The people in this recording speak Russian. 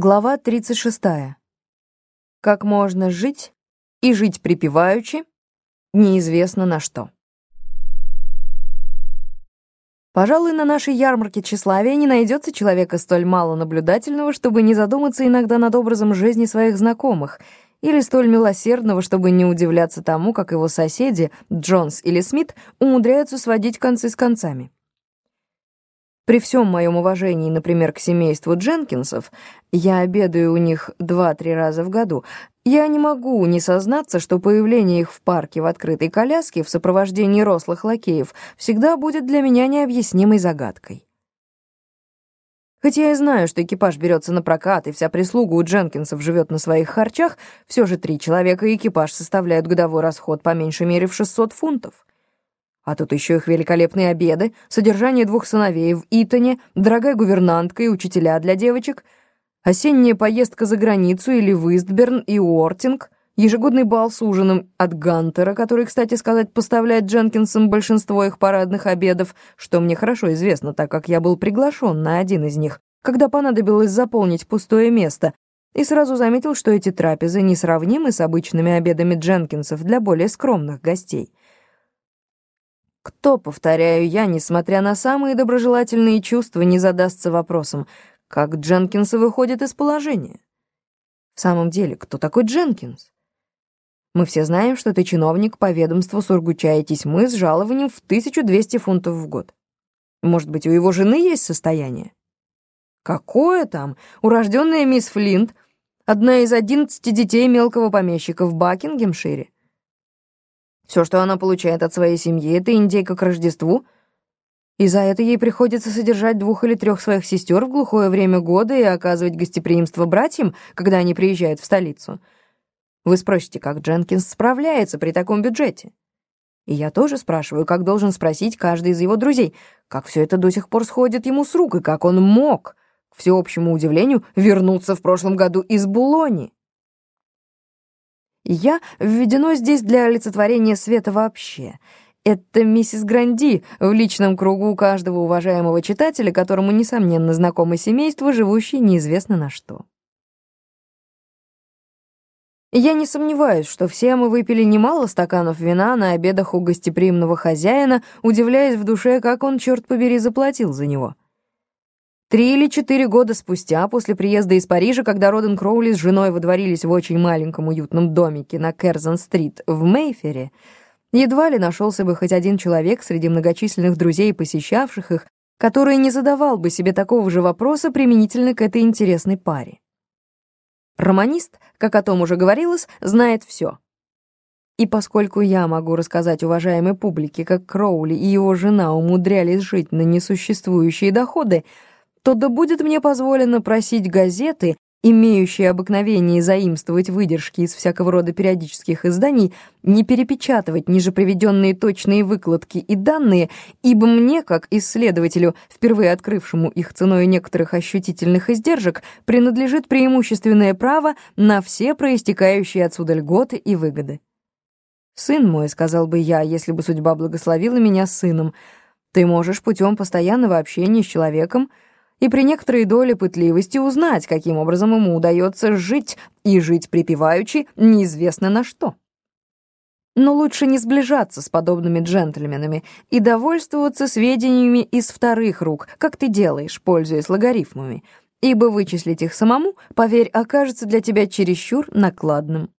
Глава 36. Как можно жить и жить припеваючи, неизвестно на что. Пожалуй, на нашей ярмарке тщеславия не найдется человека столь мало наблюдательного, чтобы не задуматься иногда над образом жизни своих знакомых, или столь милосердного, чтобы не удивляться тому, как его соседи, Джонс или Смит, умудряются сводить концы с концами. При всем моем уважении, например, к семейству Дженкинсов, я обедаю у них два-три раза в году, я не могу не сознаться, что появление их в парке в открытой коляске в сопровождении рослых лакеев всегда будет для меня необъяснимой загадкой. Хотя я и знаю, что экипаж берется на прокат, и вся прислуга у Дженкинсов живет на своих харчах, все же три человека и экипаж составляют годовой расход по меньшей мере в 600 фунтов. А тут еще их великолепные обеды, содержание двух сыновей в Итоне, дорогая гувернантка и учителя для девочек, осенняя поездка за границу или в Истберн и Уортинг, ежегодный бал с ужином от Гантера, который, кстати сказать, поставляет Дженкинсам большинство их парадных обедов, что мне хорошо известно, так как я был приглашен на один из них, когда понадобилось заполнить пустое место, и сразу заметил, что эти трапезы несравнимы с обычными обедами Дженкинсов для более скромных гостей. Кто, повторяю я, несмотря на самые доброжелательные чувства, не задастся вопросом, как Дженкинс выходит из положения? В самом деле, кто такой Дженкинс? Мы все знаем, что ты чиновник по ведомству Сургуча и Тесьмы с жалованием в 1200 фунтов в год. Может быть, у его жены есть состояние? Какое там? Урожденная мисс Флинт, одна из одиннадцати детей мелкого помещика в Бакингемшире. Все, что она получает от своей семьи, это индейка к Рождеству, и за это ей приходится содержать двух или трех своих сестер в глухое время года и оказывать гостеприимство братьям, когда они приезжают в столицу. Вы спросите, как Дженкинс справляется при таком бюджете? И я тоже спрашиваю, как должен спросить каждый из его друзей, как все это до сих пор сходит ему с рук, и как он мог, к всеобщему удивлению, вернуться в прошлом году из Булони. Я введено здесь для олицетворения света вообще. Это миссис Гранди в личном кругу каждого уважаемого читателя, которому, несомненно, знакомо семейство, живущее неизвестно на что. Я не сомневаюсь, что все мы выпили немало стаканов вина на обедах у гостеприимного хозяина, удивляясь в душе, как он, черт побери, заплатил за него. Три или четыре года спустя, после приезда из Парижа, когда Роден Кроули с женой водворились в очень маленьком уютном домике на Керзон-стрит в Мейфере, едва ли нашелся бы хоть один человек среди многочисленных друзей, посещавших их, который не задавал бы себе такого же вопроса применительно к этой интересной паре. Романист, как о том уже говорилось, знает все. И поскольку я могу рассказать уважаемой публике, как Кроули и его жена умудрялись жить на несуществующие доходы, то да будет мне позволено просить газеты, имеющие обыкновение заимствовать выдержки из всякого рода периодических изданий, не перепечатывать ниже приведенные точные выкладки и данные, ибо мне, как исследователю, впервые открывшему их ценой некоторых ощутительных издержек, принадлежит преимущественное право на все проистекающие отсюда льготы и выгоды. «Сын мой», — сказал бы я, если бы судьба благословила меня сыном, — «ты можешь путем постоянного общения с человеком — и при некоторой доле пытливости узнать, каким образом ему удается жить, и жить припеваючи неизвестно на что. Но лучше не сближаться с подобными джентльменами и довольствоваться сведениями из вторых рук, как ты делаешь, пользуясь логарифмами, ибо вычислить их самому, поверь, окажется для тебя чересчур накладным.